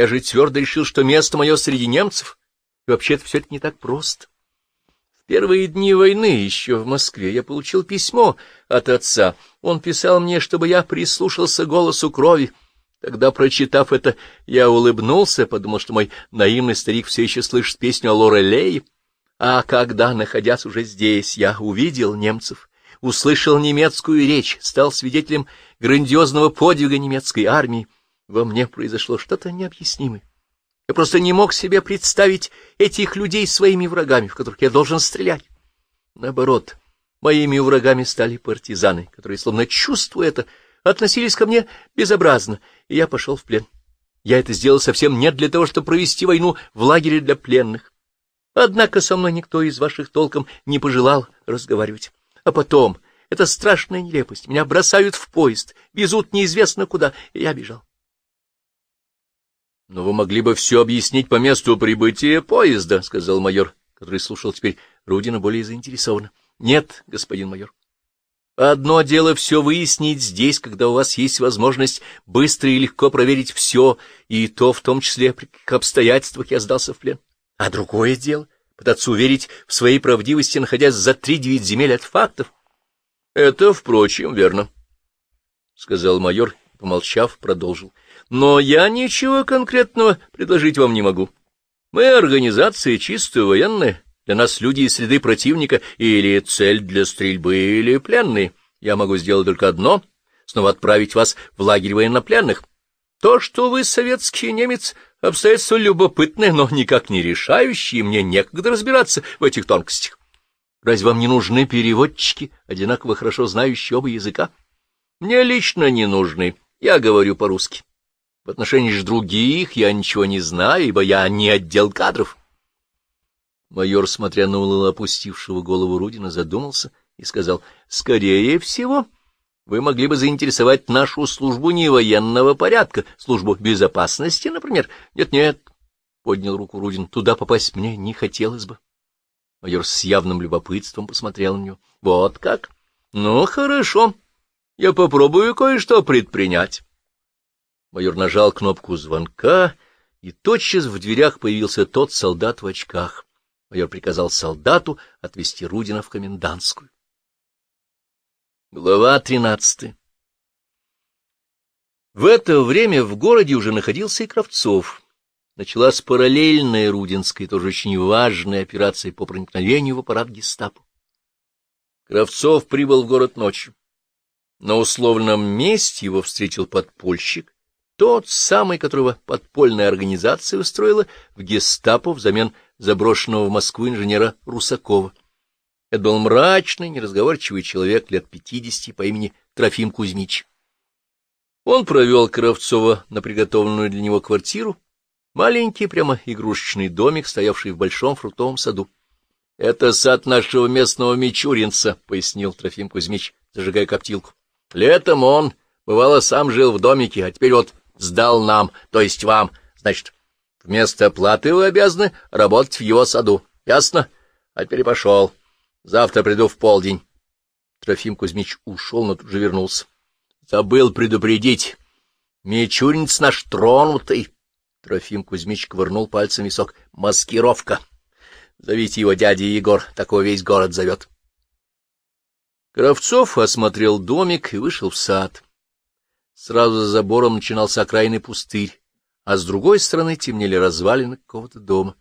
Я же твердо решил, что место мое среди немцев. И вообще-то все это не так просто. В первые дни войны еще в Москве я получил письмо от отца. Он писал мне, чтобы я прислушался голосу крови. Тогда, прочитав это, я улыбнулся, подумал, что мой наивный старик все еще слышит песню о Лорелее. А когда, находясь уже здесь, я увидел немцев, услышал немецкую речь, стал свидетелем грандиозного подвига немецкой армии, во мне произошло что-то необъяснимое. Я просто не мог себе представить этих людей своими врагами, в которых я должен стрелять. Наоборот, моими врагами стали партизаны, которые, словно чувствуя это, относились ко мне безобразно, и я пошел в плен. Я это сделал совсем не для того, чтобы провести войну в лагере для пленных. Однако со мной никто из ваших толком не пожелал разговаривать. А потом, это страшная нелепость, меня бросают в поезд, везут неизвестно куда, и я бежал. — Но вы могли бы все объяснить по месту прибытия поезда, — сказал майор, который слушал теперь Рудина более заинтересованно. — Нет, господин майор. Одно дело все выяснить здесь, когда у вас есть возможность быстро и легко проверить все, и то, в том числе, при каких обстоятельствах я сдался в плен. А другое дело — пытаться уверить в своей правдивости, находясь за три-девять земель от фактов. — Это, впрочем, верно, — сказал майор, помолчав, продолжил. — Но я ничего конкретного предложить вам не могу. Мы организация чисто военная, для нас люди из среды противника или цель для стрельбы, или пленные. Я могу сделать только одно — снова отправить вас в лагерь военнопленных. То, что вы советский немец, обстоятельства любопытные, но никак не решающие, мне некогда разбираться в этих тонкостях. Разве вам не нужны переводчики, одинаково хорошо знающие оба языка? Мне лично не нужны, я говорю по-русски. В отношении же других я ничего не знаю, ибо я не отдел кадров. Майор, смотря на улыло опустившего голову Рудина, задумался и сказал, — Скорее всего... Вы могли бы заинтересовать нашу службу не военного порядка, службу безопасности, например. Нет-нет, — поднял руку Рудин, — туда попасть мне не хотелось бы. Майор с явным любопытством посмотрел на него. — Вот как? Ну, хорошо. Я попробую кое-что предпринять. Майор нажал кнопку звонка, и тотчас в дверях появился тот солдат в очках. Майор приказал солдату отвезти Рудина в комендантскую. Глава тринадцатая В это время в городе уже находился и Кравцов. Началась параллельная Рудинская, тоже очень важная операция по проникновению в аппарат гестапо. Кравцов прибыл в город ночью. На условном месте его встретил подпольщик, тот самый, которого подпольная организация устроила в гестапо взамен заброшенного в Москву инженера Русакова. Это был мрачный, неразговорчивый человек лет пятидесяти по имени Трофим Кузьмич. Он провел Кравцова на приготовленную для него квартиру, маленький прямо игрушечный домик, стоявший в большом фруктовом саду. — Это сад нашего местного Мичуринца, — пояснил Трофим Кузьмич, зажигая коптилку. — Летом он, бывало, сам жил в домике, а теперь вот сдал нам, то есть вам. Значит, вместо оплаты вы обязаны работать в его саду. Ясно? А теперь пошел. Завтра приду в полдень. Трофим Кузьмич ушел, но тут же вернулся. Забыл предупредить. Мичуринец наш тронутый. Трофим Кузьмич ковырнул пальцем висок. Маскировка. Зовите его дядя Егор, такой весь город зовет. Кравцов осмотрел домик и вышел в сад. Сразу за забором начинался окраинный пустырь, а с другой стороны темнели развалины какого-то дома.